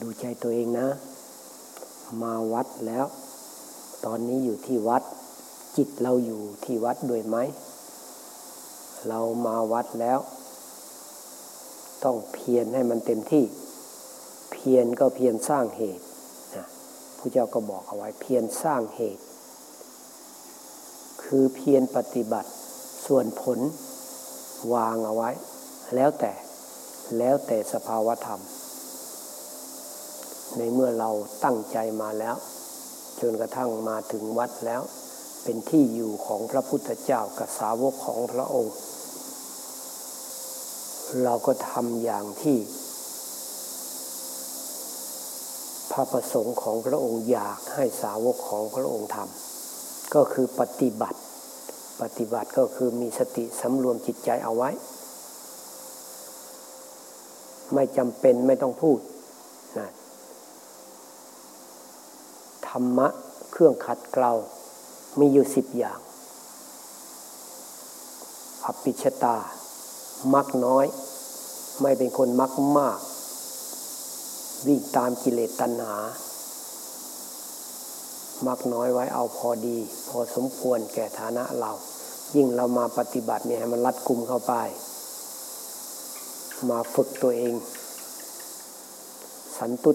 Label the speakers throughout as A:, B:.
A: ดูใจตัวเองนะ มาวัดแล้ว ตอนนี้อยู่ที่วัด จิตเราอยู่ที่วัดด้วยไหม เรามาวัดแล้ว ต้องเพียรให้มันเต็มที่ เพียรก็เพียรสร้างเหตุนะพระเจ้าก็บอกเอาไว้เพียรสร้างเหตุ คือเพียรปฏิบัติส่วนผลวางเอาไว้ แล้วแต่แล้วแต่สภาวธรรม ในเมื่อเราตั้งใจมาแล้ว จนกระทั่งมาถึงวัดแล้ว เป็นที่อยู่ของพระพุทธเจ้ากับสาวกของพระองค์ เราก็ทำอย่างที่ พระประสงค์ของพระองค์อยากให้สาวกของพระองค์ทำก็คือปฏิบัติ ปฏิบัติก็คือมีสติสำรวมจิตใจเอาไว้ ไม่จำเป็นไม่ต้องพูดนะ ธรรมะเครื่องขัดเกลา มีอยู่สิบอย่างอภิชตา มักน้อย ไม่เป็นคนมักมาก วิ่งตามกิเลสตัณหา มักน้อยไว้เอาพอดี พอสมควรแก่ฐานะเรา ยิ่งเรามาปฏิบัติเนี่ยให้มันรัดกุมเข้าไป มาฝึกตัวเอง สันตุ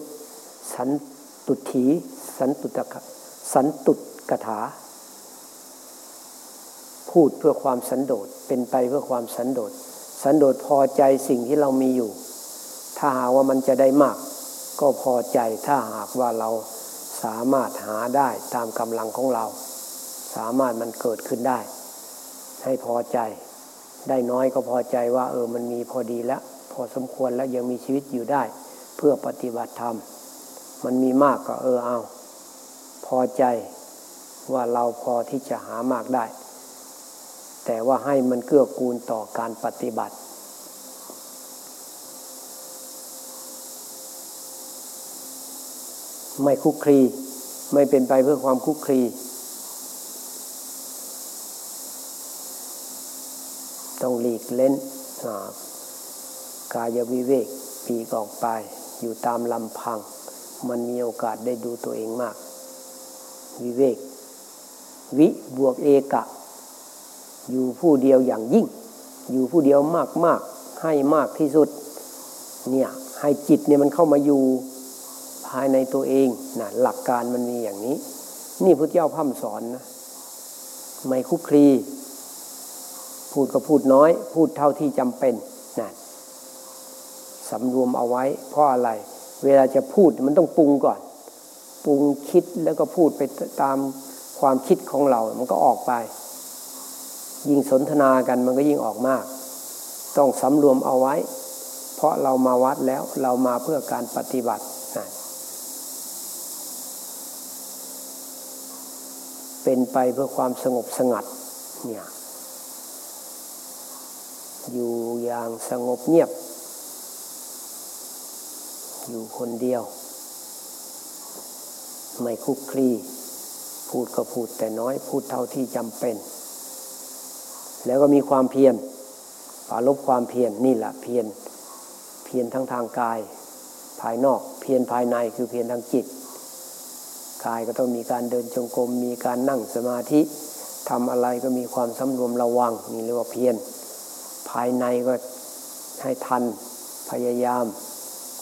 A: สันตุถี สันตุตะสันตุตกถา พูดเพื่อความสันโดษเป็นไปเพื่อความสันโดษสันโดษพอใจสิ่งที่เรามีอยู่ ถ้าหากว่ามันจะได้มาก ก็พอใจถ้าหากว่าเราสามารถหาได้ตามกำลังของเรา สามารถมันเกิดขึ้นได้ ให้พอใจ ได้น้อยก็พอใจว่า เออมันมีพอดีแล้ว พอสมควรแล้วยังมีชีวิตอยู่ได้ เพื่อปฏิบัติธรรม มันมีมากก็เออเอา อใจว่าเราพอที่จะหามากได้ แต่ว่าให้มันเกื้อกูลต่อการปฏิบัติ ไม่คุกคลีไม่เป็นไปเพื่อความคุกคลีต้องหลีกเล่นกายวิเวกปีกออกไป อยู่ตามลำพัง มันมีโอกาสได้ดูตัวเองมาก วิเวก วิบวกเอกะ อยู่ผู้เดียวอย่างยิ่ง อยู่ผู้เดียวมากมากให้มากที่สุด เนี่ยให้จิตเนี่ยมันเข้ามาอยู่ภายในตัวเองนะหลักการมันมีอย่างนี้ นี่พุทธเจ้าพัฒสอนนะไม่คุกคลี พูดก็พูดน้อย พูดเท่าที่จำเป็นนะสำรวมเอาไว้เพราะอะไร เวลาจะพูดมันต้องปรุงก่อน ปรุงคิดแล้วก็พูดไปตามความคิดของเรา มันก็ออกไป ยิ่งสนทนากันมันก็ยิ่งออกมาก ต้องสำรวมเอาไว้ เพราะเรามาวัดแล้วเรามาเพื่อการปฏิบัตินะเป็นไปเพื่อความสงบสงัดเนี่ยอยู่อย่างสงบเงียบ อยู่คนเดียว ไม่คุกคลีพูดก็พูดแต่น้อยพูดเท่าที่จำเป็น แล้วก็มีความเพียรปาลบความเพียรนนี่แหละเพียรเพียรทั้งทางกาย ภายนอกเพียรภายในคือเพียรทางจิตกายก็ต้องมีการเดินจงกรมมีการนั่งสมาธิทำอะไรก็มีความสำรวมระวังนี่เรียกว่าเพียรภายในก็ให้ทันพยายาม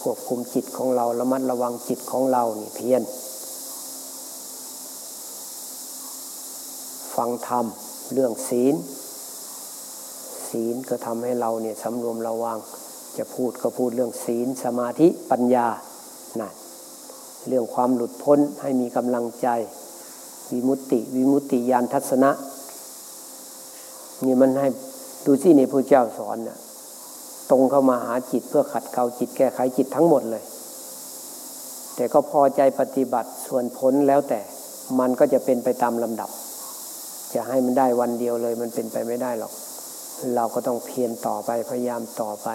A: ควบคุมจิตของเราระมัดระวังจิตของเรานี่เพียร ฟังธรรม เรื่องศีล ศีลก็ทำให้เราเนี่ยสำรวมระวัง จะพูดก็พูดเรื่องศีลสมาธิปัญญานะเรื่องความหลุดพ้นให้มีกำลังใจ วิมุตติ วิมุตติยานทัศนะนี่มันให้ดูสิในพระเจ้าสอนเนะ่ยตรงเข้ามาหาจิตเพื่อขัดเกลาจิตแก้ไขจิตทั้งหมดเลย แต่ก็พอใจปฏิบัติส่วนผลแล้วแต่มันก็จะเป็นไปตามลำดับ จะให้มันได้วันเดียวเลย มันเป็นไปไม่ได้หรอก เราก็ต้องเพียรต่อไปพยายามต่อไป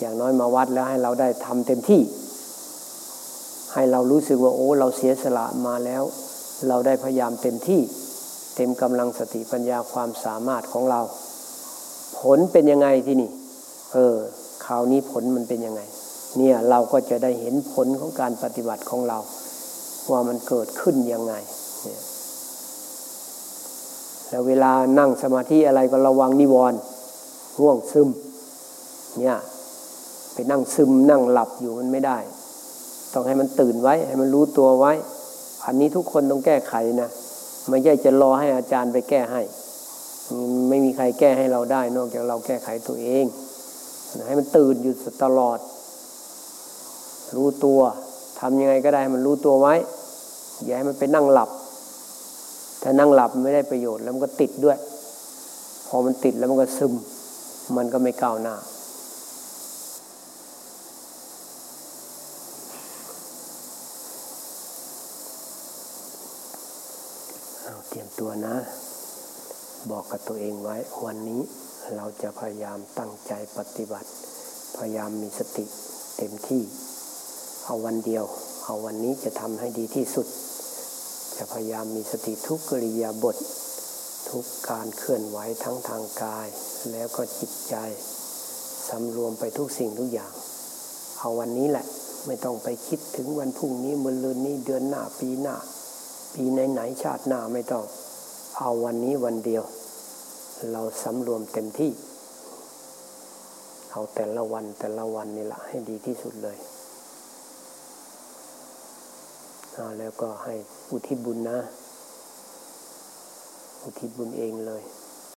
A: อย่างน้อยมาวัดแล้วให้เราได้ทำเต็มที่ ให้เรารู้สึกว่าโอ้เราเสียสละมาแล้ว เราได้พยายามเต็มที่ เต็มกำลังสติปัญญาความสามารถของเรา ผลเป็นยังไงที่นี่ เออคราวนี้ผลมันเป็นยังไง เนี่ยเราก็จะได้เห็นผลของการปฏิบัติของเรา ว่ามันเกิดขึ้นยังไงเนี่ย แล้วเวลานั่งสมาธิอะไรก็ระวังนิวรณ์ห่วงซึมเนี่ยไปนั่งซึมนั่งหลับอยู่มันไม่ได้ ต้องให้มันตื่นไว้ ให้มันรู้ตัวไว้ อันนี้ทุกคนต้องแก้ไขนะไม่ใช่จะรอให้อาจารย์ไปแก้ให้ ไม่มีใครแก้ให้เราได้ นอกจากเราแก้ไขตัวเอง ให้มันตื่นอยู่ตลอด รู้ตัวทำยังไงก็ได้มันรู้ตัวไว้ อย่าให้มันไปนั่งหลับ ถ้านั่งหลับไม่ได้ประโยชน์แล้วมันก็ติดด้วย พอมันติดแล้วมันก็ซึม มันก็ไม่ก้าวหน้า เตรียมตัวนะ บอกกับตัวเองไว้ วันนี้เราจะพยายามตั้งใจปฏิบัติ พยายามมีสติเต็มที่ เอาวันเดียว เอาวันนี้จะทำให้ดีที่สุด จะพยายามมีสติทุกกริยาบท ทุกการเคลื่อนไหวทั้งทางกาย แล้วก็จิตใจสำรวมไปทุกสิ่งทุกอย่าง เอาวันนี้แหละไม่ต้องไปคิดถึงวันพรุ่งนี้มือลืนนี้เดือนหน้าปีหน้า ปีไหนๆชาติหน้าไม่ต้อง เอาวันนี้วันเดียว เราสำรวมเต็มที่ เอาแต่ละวันแต่ละวันนี่แหละให้ดีที่สุดเลย แล้วก็ให้อุทิศบุญนะ อุทิศบุญเองเลย